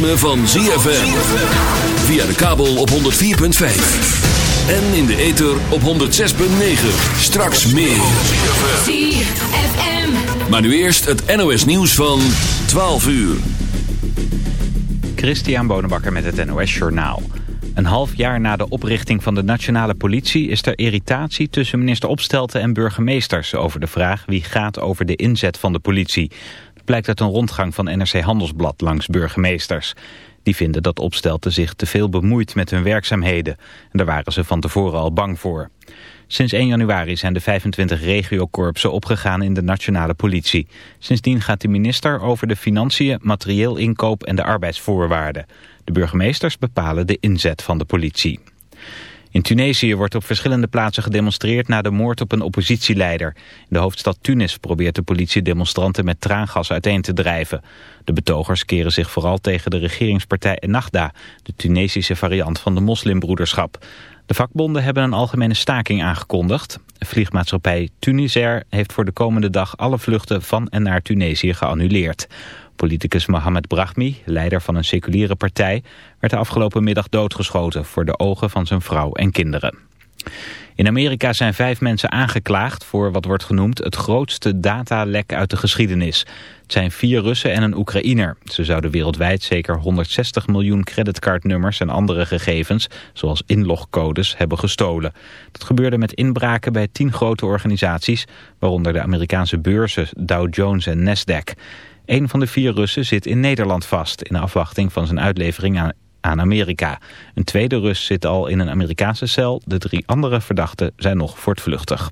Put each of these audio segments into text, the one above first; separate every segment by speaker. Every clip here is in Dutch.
Speaker 1: ritme van ZFM. Via de kabel op 104.5. En in de ether op 106.9. Straks meer.
Speaker 2: ZFM.
Speaker 1: Maar nu eerst het NOS nieuws van 12 uur.
Speaker 3: Christian Bonenbakker met het NOS Journaal. Een half jaar na de oprichting van de nationale politie is er irritatie tussen minister Opstelten en burgemeesters over de vraag wie gaat over de inzet van de politie. Blijkt uit een rondgang van NRC Handelsblad langs burgemeesters. Die vinden dat Opstelten zich te veel bemoeit met hun werkzaamheden. En daar waren ze van tevoren al bang voor. Sinds 1 januari zijn de 25 regiokorpsen opgegaan in de nationale politie. Sindsdien gaat de minister over de financiën, materieel inkoop en de arbeidsvoorwaarden. De burgemeesters bepalen de inzet van de politie. In Tunesië wordt op verschillende plaatsen gedemonstreerd na de moord op een oppositieleider. In de hoofdstad Tunis probeert de politie demonstranten met traangas uiteen te drijven. De betogers keren zich vooral tegen de regeringspartij Ennahda, de Tunesische variant van de moslimbroederschap. De vakbonden hebben een algemene staking aangekondigd. Vliegmaatschappij Tunisair heeft voor de komende dag alle vluchten van en naar Tunesië geannuleerd. Politicus Mohamed Brahmi, leider van een seculiere partij, werd de afgelopen middag doodgeschoten voor de ogen van zijn vrouw en kinderen. In Amerika zijn vijf mensen aangeklaagd voor wat wordt genoemd het grootste datalek uit de geschiedenis. Het zijn vier Russen en een Oekraïner. Ze zouden wereldwijd zeker 160 miljoen creditcardnummers en andere gegevens, zoals inlogcodes, hebben gestolen. Dat gebeurde met inbraken bij tien grote organisaties, waaronder de Amerikaanse beurzen Dow Jones en Nasdaq. Een van de vier Russen zit in Nederland vast in afwachting van zijn uitlevering aan, Amerika. Een tweede Rus zit al in een Amerikaanse cel. De drie andere verdachten zijn nog voortvluchtig.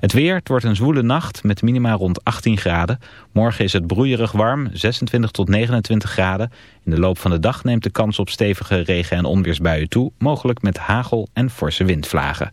Speaker 3: Het weer, het wordt een zwoele nacht met minima rond 18 graden. Morgen is het broeierig warm, 26 tot 29 graden. In de loop van de dag neemt de kans op stevige regen- en onweersbuien toe. Mogelijk met hagel en forse windvlagen.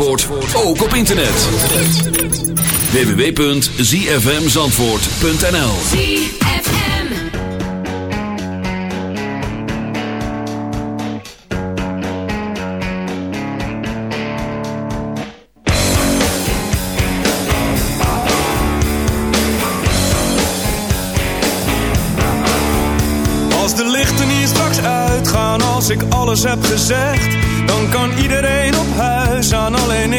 Speaker 4: Zandvoort ook op internet. www.zfmzandvoort.nl
Speaker 5: Als de lichten hier straks uitgaan, als ik alles heb gezegd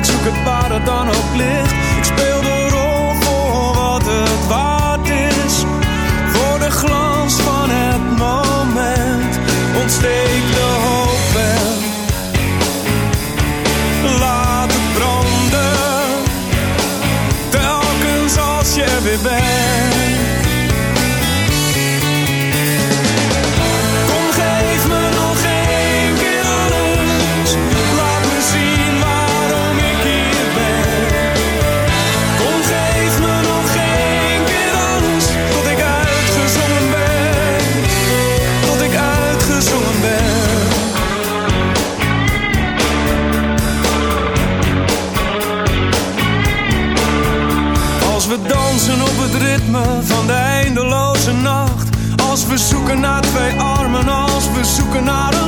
Speaker 5: Ik zoek het waar het dan ook ligt. Ik speel de rol voor wat het waard is, voor de glans van het moment. Ontsteek zoeken naar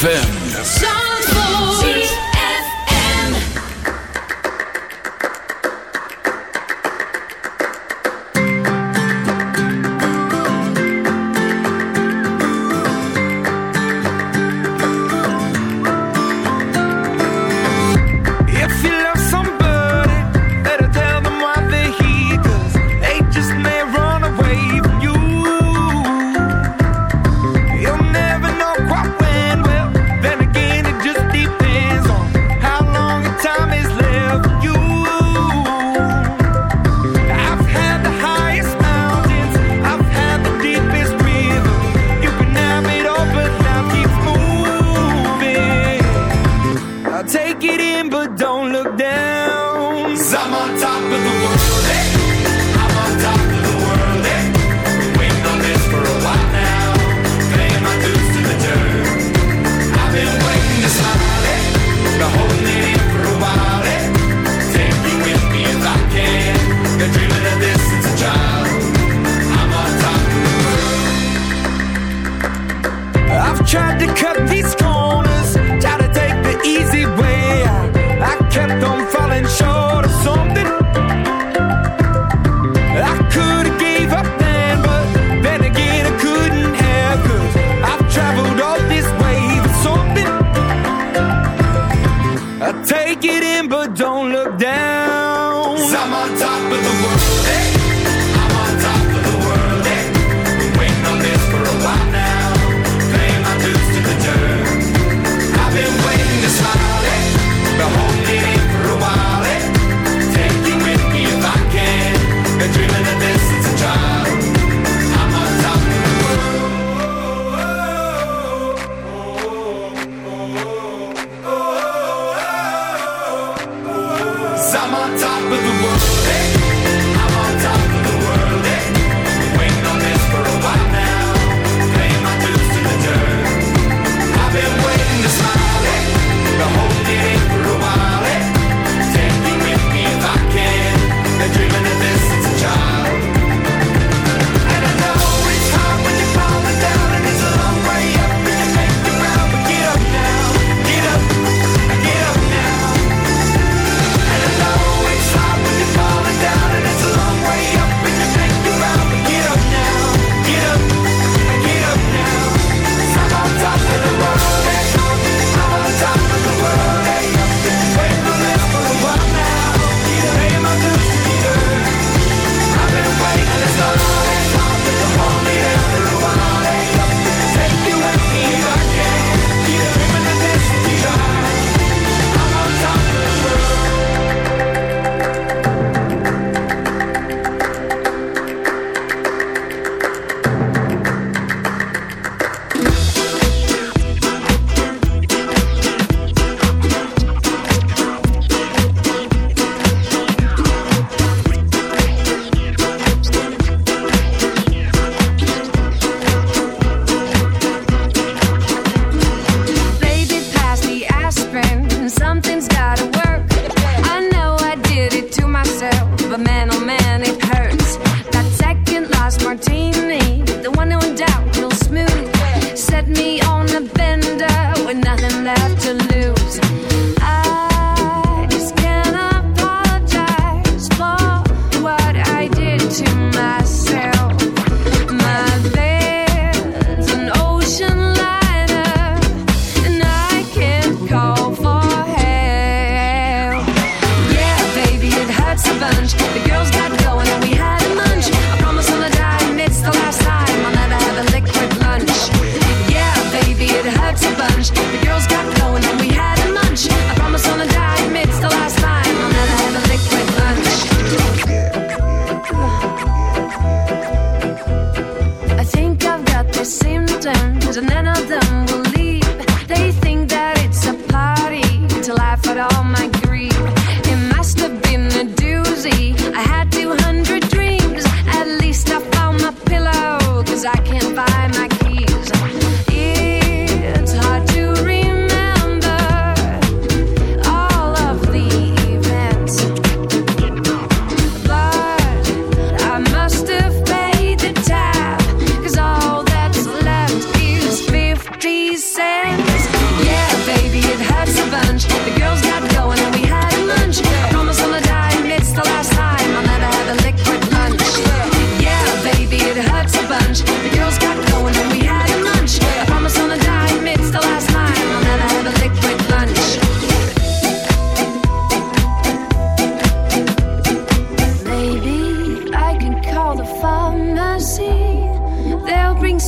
Speaker 6: ZFM.
Speaker 7: but the world. Hey.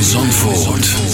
Speaker 6: Zandvoort.